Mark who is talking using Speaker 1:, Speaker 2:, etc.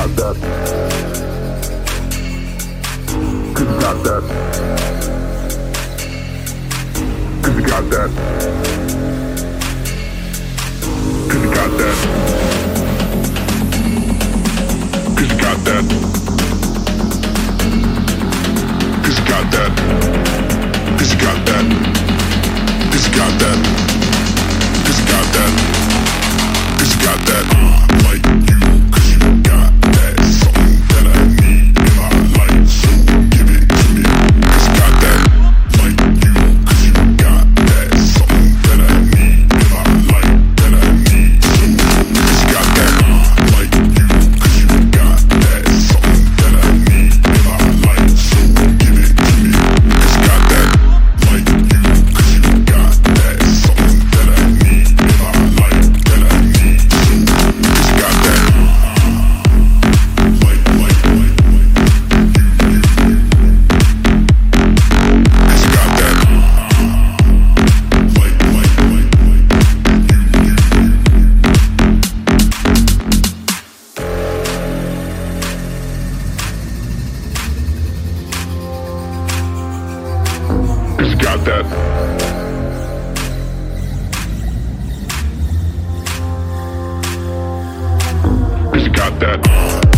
Speaker 1: got that. Cause you got that. Cause you got that. got that. that.